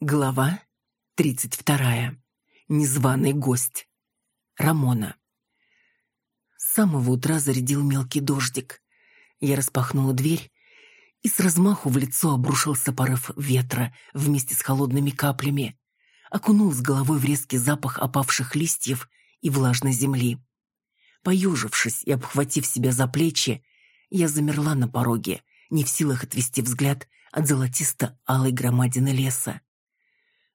Глава 32. Незваный гость. Рамона. С самого утра зарядил мелкий дождик. Я распахнула дверь, и с размаху в лицо обрушился порыв ветра вместе с холодными каплями. Окунул с головой в резкий запах опавших листьев и влажной земли. Поюжившись и обхватив себя за плечи, я замерла на пороге, не в силах отвести взгляд от золотисто-алой громадины леса.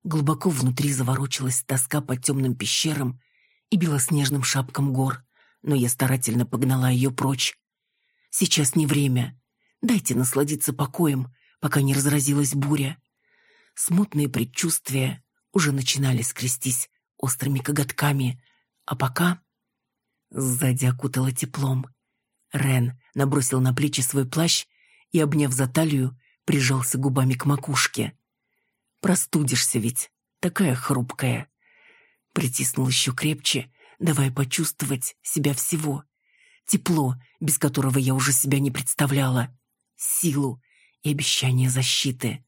Глубоко внутри заворочилась тоска по темным пещерам и белоснежным шапкам гор, но я старательно погнала ее прочь. Сейчас не время. Дайте насладиться покоем, пока не разразилась буря. Смутные предчувствия уже начинали скрестись острыми коготками, а пока... Сзади окутало теплом. Рен набросил на плечи свой плащ и, обняв за талию, прижался губами к макушке. Простудишься ведь, такая хрупкая. Притиснул еще крепче, давая почувствовать себя всего. Тепло, без которого я уже себя не представляла. Силу и обещание защиты.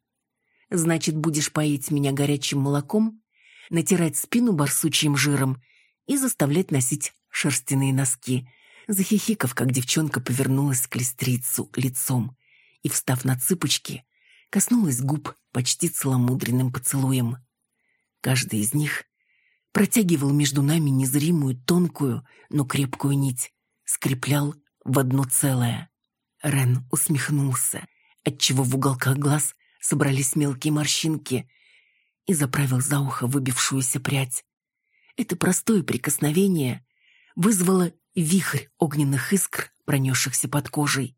Значит, будешь поить меня горячим молоком, натирать спину барсучьим жиром и заставлять носить шерстяные носки. Захихикав, как девчонка повернулась к листрицу лицом и, встав на цыпочки, коснулась губ почти целомудренным поцелуем. Каждый из них протягивал между нами незримую, тонкую, но крепкую нить, скреплял в одно целое. Рен усмехнулся, отчего в уголках глаз собрались мелкие морщинки и заправил за ухо выбившуюся прядь. Это простое прикосновение вызвало вихрь огненных искр, пронесшихся под кожей.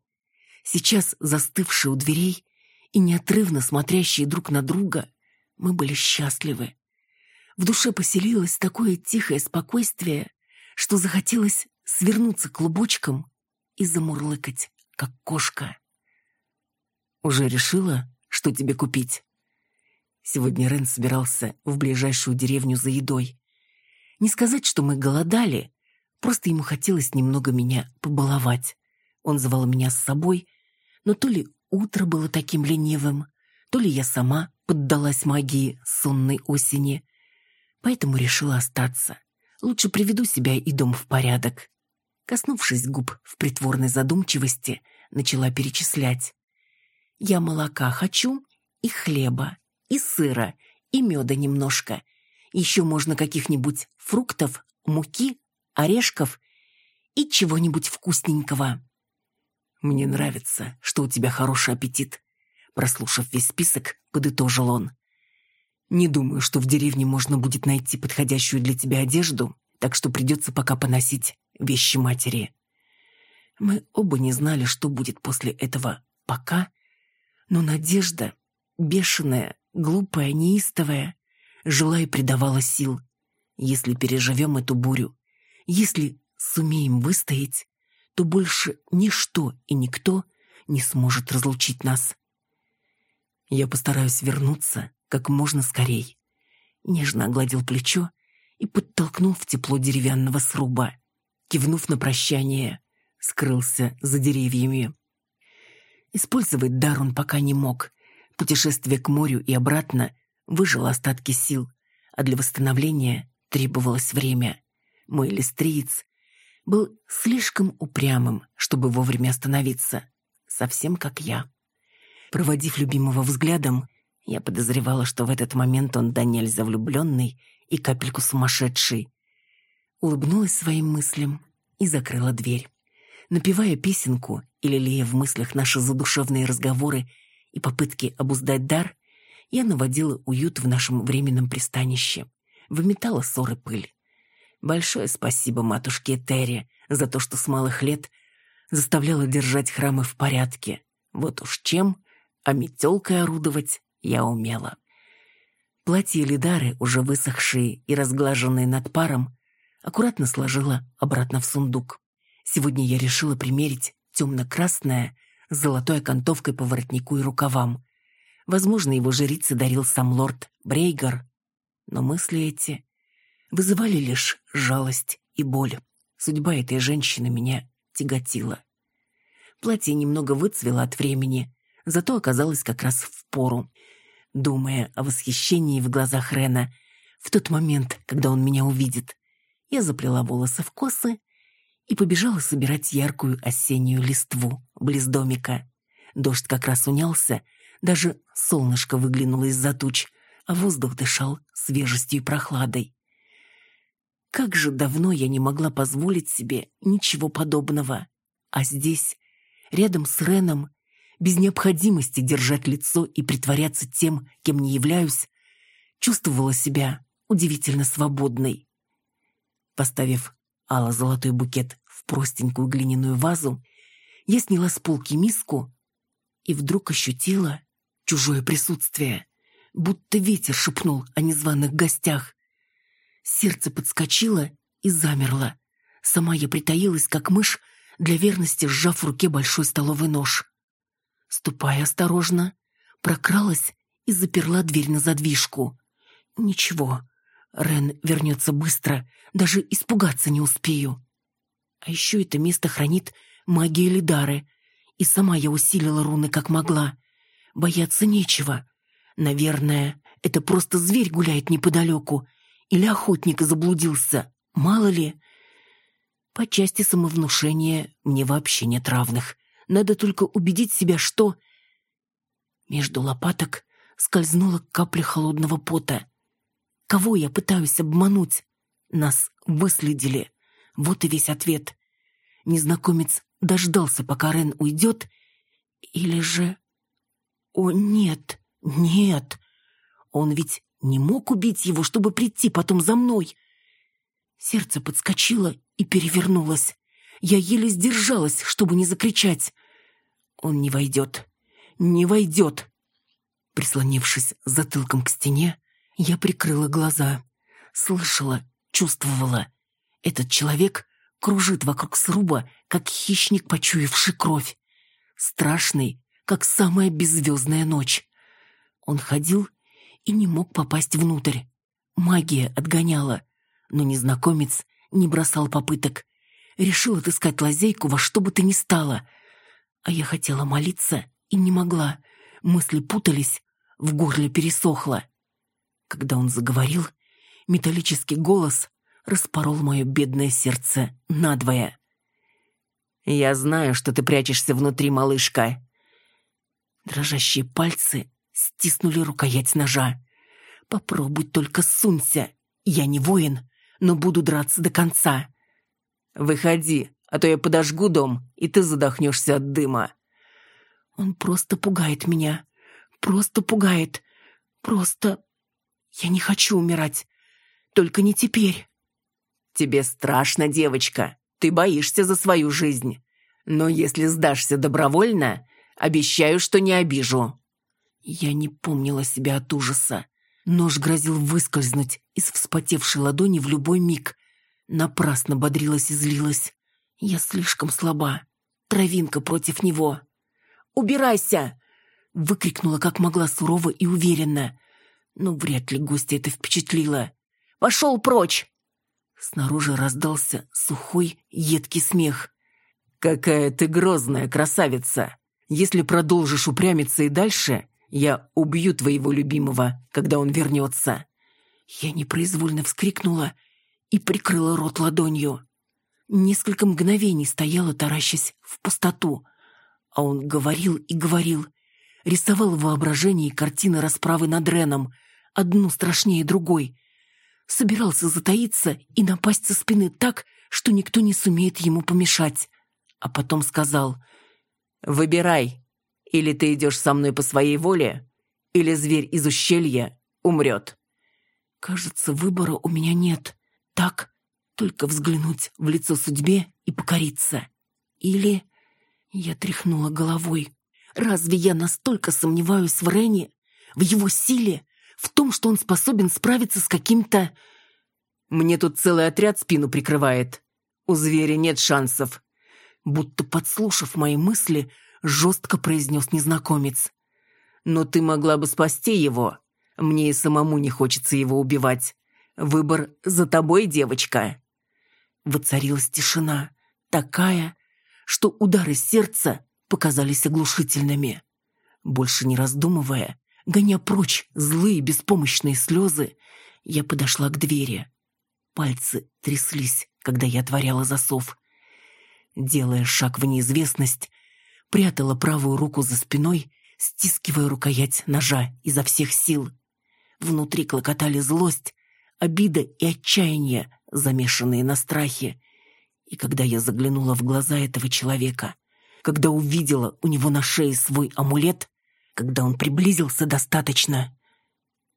Сейчас, застывшие у дверей, и неотрывно смотрящие друг на друга, мы были счастливы. В душе поселилось такое тихое спокойствие, что захотелось свернуться клубочком и замурлыкать, как кошка. «Уже решила, что тебе купить?» Сегодня Рен собирался в ближайшую деревню за едой. Не сказать, что мы голодали, просто ему хотелось немного меня побаловать. Он звал меня с собой, но то ли Утро было таким ленивым, то ли я сама поддалась магии сонной осени, поэтому решила остаться. Лучше приведу себя и дом в порядок. Коснувшись губ в притворной задумчивости, начала перечислять. Я молока хочу, и хлеба, и сыра, и меда немножко. Еще можно каких-нибудь фруктов, муки, орешков и чего-нибудь вкусненького. «Мне нравится, что у тебя хороший аппетит», — прослушав весь список, подытожил он. «Не думаю, что в деревне можно будет найти подходящую для тебя одежду, так что придется пока поносить вещи матери». Мы оба не знали, что будет после этого «пока», но надежда, бешеная, глупая, неистовая, жила и придавала сил. Если переживем эту бурю, если сумеем выстоять, то больше ничто и никто не сможет разлучить нас. Я постараюсь вернуться как можно скорей. Нежно огладил плечо и подтолкнул в тепло деревянного сруба. Кивнув на прощание, скрылся за деревьями. Использовать дар он пока не мог. Путешествие к морю и обратно выжило остатки сил, а для восстановления требовалось время. Мой листриец был слишком упрямым, чтобы вовремя остановиться, совсем как я. Проводив любимого взглядом, я подозревала, что в этот момент он до нельзя влюбленный и капельку сумасшедший. Улыбнулась своим мыслям и закрыла дверь. Напевая песенку или лелея в мыслях наши задушевные разговоры и попытки обуздать дар, я наводила уют в нашем временном пристанище, выметала ссоры пыль. Большое спасибо матушке Терри за то, что с малых лет заставляла держать храмы в порядке. Вот уж чем, а метелкой орудовать я умела. Платье Лидары, уже высохшие и разглаженные над паром, аккуратно сложила обратно в сундук. Сегодня я решила примерить темно-красное с золотой окантовкой по воротнику и рукавам. Возможно, его жрице дарил сам лорд Брейгар. Но мысли эти вызывали лишь жалость и боль. Судьба этой женщины меня тяготила. Платье немного выцвело от времени, зато оказалось как раз в пору. думая о восхищении в глазах Рена в тот момент, когда он меня увидит. Я заплела волосы в косы и побежала собирать яркую осеннюю листву близ домика. Дождь как раз унялся, даже солнышко выглянуло из-за туч, а воздух дышал свежестью и прохладой. Как же давно я не могла позволить себе ничего подобного. А здесь, рядом с Реном, без необходимости держать лицо и притворяться тем, кем не являюсь, чувствовала себя удивительно свободной. Поставив ало-золотой букет в простенькую глиняную вазу, я сняла с полки миску и вдруг ощутила чужое присутствие, будто ветер шепнул о незваных гостях. Сердце подскочило и замерло. Сама я притаилась, как мышь, для верности сжав в руке большой столовый нож. Ступая осторожно, прокралась и заперла дверь на задвижку. Ничего, Рен вернется быстро, даже испугаться не успею. А еще это место хранит магия Лидары, и сама я усилила руны как могла. Бояться нечего. Наверное, это просто зверь гуляет неподалеку, или охотник заблудился, мало ли. По части самовнушения мне вообще нет равных. Надо только убедить себя, что... Между лопаток скользнула капля холодного пота. Кого я пытаюсь обмануть? Нас выследили. Вот и весь ответ. Незнакомец дождался, пока Рен уйдет, или же... О, нет, нет. Он ведь не мог убить его, чтобы прийти потом за мной. Сердце подскочило и перевернулось. Я еле сдержалась, чтобы не закричать. Он не войдет. Не войдет. Прислонившись затылком к стене, я прикрыла глаза. Слышала, чувствовала. Этот человек кружит вокруг сруба, как хищник, почуявший кровь. Страшный, как самая беззвездная ночь. Он ходил и не мог попасть внутрь. Магия отгоняла, но незнакомец не бросал попыток. Решил отыскать лазейку во что бы то ни стало. А я хотела молиться и не могла. Мысли путались, в горле пересохло. Когда он заговорил, металлический голос распорол мое бедное сердце надвое. «Я знаю, что ты прячешься внутри, малышка». Дрожащие пальцы стиснули рукоять ножа. «Попробуй только сунься. Я не воин, но буду драться до конца». «Выходи, а то я подожгу дом, и ты задохнешься от дыма». «Он просто пугает меня. Просто пугает. Просто... Я не хочу умирать. Только не теперь». «Тебе страшно, девочка. Ты боишься за свою жизнь. Но если сдашься добровольно, обещаю, что не обижу». Я не помнила себя от ужаса. Нож грозил выскользнуть из вспотевшей ладони в любой миг. Напрасно бодрилась и злилась. Я слишком слаба. Травинка против него. «Убирайся!» Выкрикнула как могла сурово и уверенно. Но вряд ли гостя это впечатлило. «Пошел прочь!» Снаружи раздался сухой, едкий смех. «Какая ты грозная красавица! Если продолжишь упрямиться и дальше, я убью твоего любимого, когда он вернется». Я непроизвольно вскрикнула и прикрыла рот ладонью. Несколько мгновений стояла, таращась в пустоту. А он говорил и говорил, рисовал в воображении картины расправы над Реном, одну страшнее другой. Собирался затаиться и напасть со спины так, что никто не сумеет ему помешать. А потом сказал «Выбирай, или ты идешь со мной по своей воле, или зверь из ущелья умрет. Кажется, выбора у меня нет. Так, только взглянуть в лицо судьбе и покориться. Или... Я тряхнула головой. Разве я настолько сомневаюсь в Рене, в его силе, в том, что он способен справиться с каким-то... Мне тут целый отряд спину прикрывает. У зверя нет шансов. Будто подслушав мои мысли, жестко произнес незнакомец. «Но ты могла бы спасти его. Мне и самому не хочется его убивать. Выбор за тобой, девочка». Воцарилась тишина, такая, что удары сердца показались оглушительными. Больше не раздумывая, Гоня прочь злые беспомощные слезы, я подошла к двери. Пальцы тряслись, когда я отворяла засов. Делая шаг в неизвестность, прятала правую руку за спиной, стискивая рукоять ножа изо всех сил. Внутри клокотали злость, обида и отчаяние, замешанные на страхе. И когда я заглянула в глаза этого человека, когда увидела у него на шее свой амулет, когда он приблизился достаточно,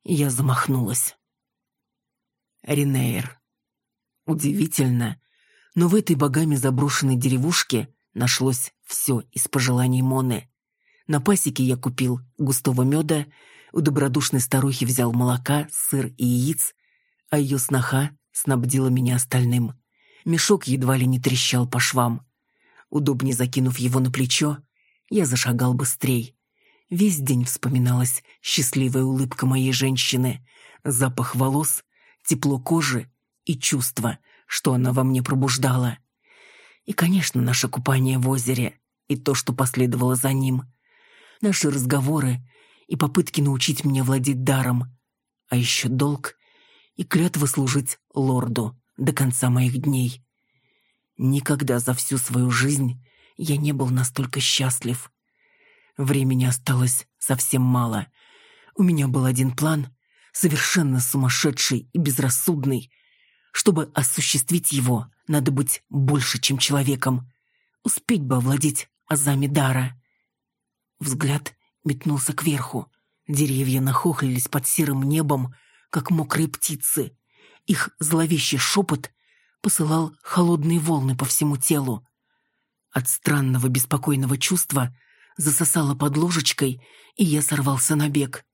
я замахнулась. Ринейр. Удивительно, но в этой богами заброшенной деревушке нашлось все из пожеланий Моны. На пасеке я купил густого меда, у добродушной старухи взял молока, сыр и яиц, а ее сноха снабдила меня остальным. Мешок едва ли не трещал по швам. Удобнее закинув его на плечо, я зашагал быстрей. Весь день вспоминалась счастливая улыбка моей женщины, запах волос, тепло кожи и чувство, что она во мне пробуждала. И, конечно, наше купание в озере и то, что последовало за ним. Наши разговоры и попытки научить меня владеть даром. А еще долг и клятва служить лорду до конца моих дней. Никогда за всю свою жизнь я не был настолько счастлив. Времени осталось совсем мало. У меня был один план, совершенно сумасшедший и безрассудный. Чтобы осуществить его, надо быть больше, чем человеком. Успеть бы овладеть азами дара. Взгляд метнулся кверху. Деревья нахохлились под серым небом, как мокрые птицы. Их зловещий шепот посылал холодные волны по всему телу. От странного беспокойного чувства засосало под ложечкой, и я сорвался на бег.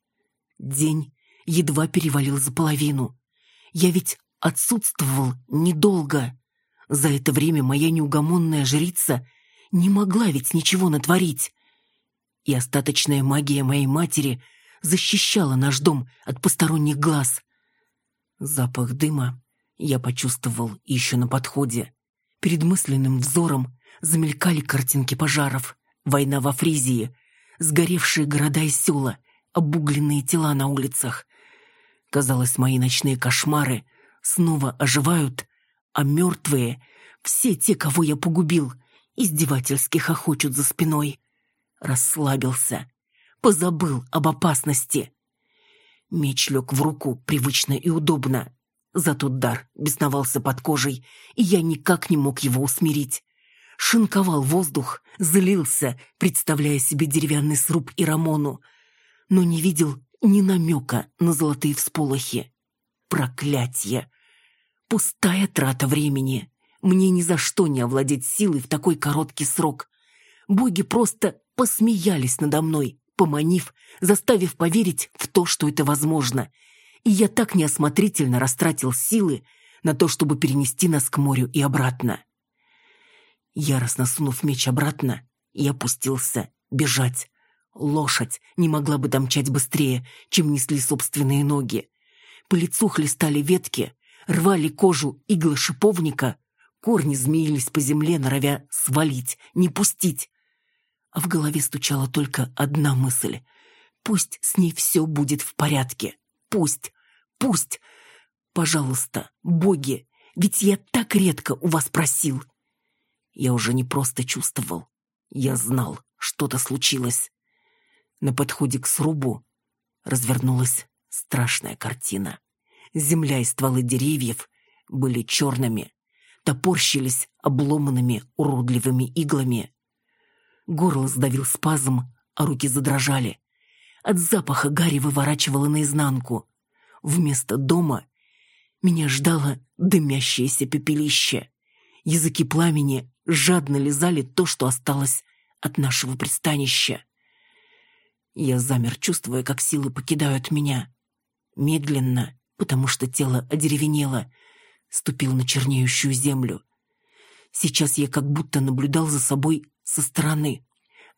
День едва перевалил за половину. Я ведь отсутствовал недолго. За это время моя неугомонная жрица не могла ведь ничего натворить. И остаточная магия моей матери — защищала наш дом от посторонних глаз. Запах дыма я почувствовал еще на подходе. Перед мысленным взором замелькали картинки пожаров, война во Фризии, сгоревшие города и села, обугленные тела на улицах. Казалось, мои ночные кошмары снова оживают, а мертвые, все те, кого я погубил, издевательски хохочут за спиной. Расслабился, позабыл об опасности. Меч лег в руку привычно и удобно. Зато дар бесновался под кожей, и я никак не мог его усмирить. Шинковал воздух, злился, представляя себе деревянный сруб и Рамону, но не видел ни намека на золотые всполохи. Проклятье! Пустая трата времени. Мне ни за что не овладеть силой в такой короткий срок. Боги просто посмеялись надо мной, поманив, заставив поверить в то, что это возможно. И я так неосмотрительно растратил силы на то, чтобы перенести нас к морю и обратно. Яростно сунув меч обратно, я опустился бежать. Лошадь не могла бы домчать быстрее, чем несли собственные ноги. По лицу хлестали ветки, рвали кожу иглы шиповника, корни змеились по земле, норовя свалить, не пустить а в голове стучала только одна мысль. Пусть с ней все будет в порядке. Пусть, пусть. Пожалуйста, боги, ведь я так редко у вас просил. Я уже не просто чувствовал. Я знал, что-то случилось. На подходе к срубу развернулась страшная картина. Земля и стволы деревьев были черными, топорщились обломанными уродливыми иглами. Горло сдавил спазм, а руки задрожали. От запаха Гарри выворачивало наизнанку. Вместо дома меня ждало дымящееся пепелище. Языки пламени жадно лизали то, что осталось от нашего пристанища. Я замер, чувствуя, как силы покидают меня. Медленно, потому что тело одеревенело, ступил на чернеющую землю. Сейчас я как будто наблюдал за собой со стороны,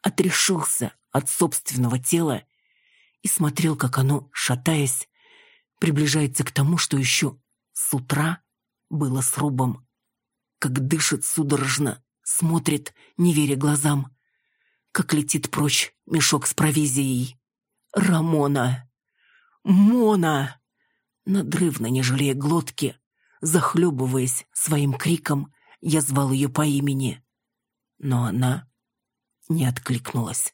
отрешился от собственного тела и смотрел, как оно, шатаясь, приближается к тому, что еще с утра было срубом. Как дышит судорожно, смотрит, не веря глазам, как летит прочь мешок с провизией. Рамона! Мона!» Надрывно, не жалея глотки, захлебываясь своим криком, я звал ее по имени. Но она не откликнулась.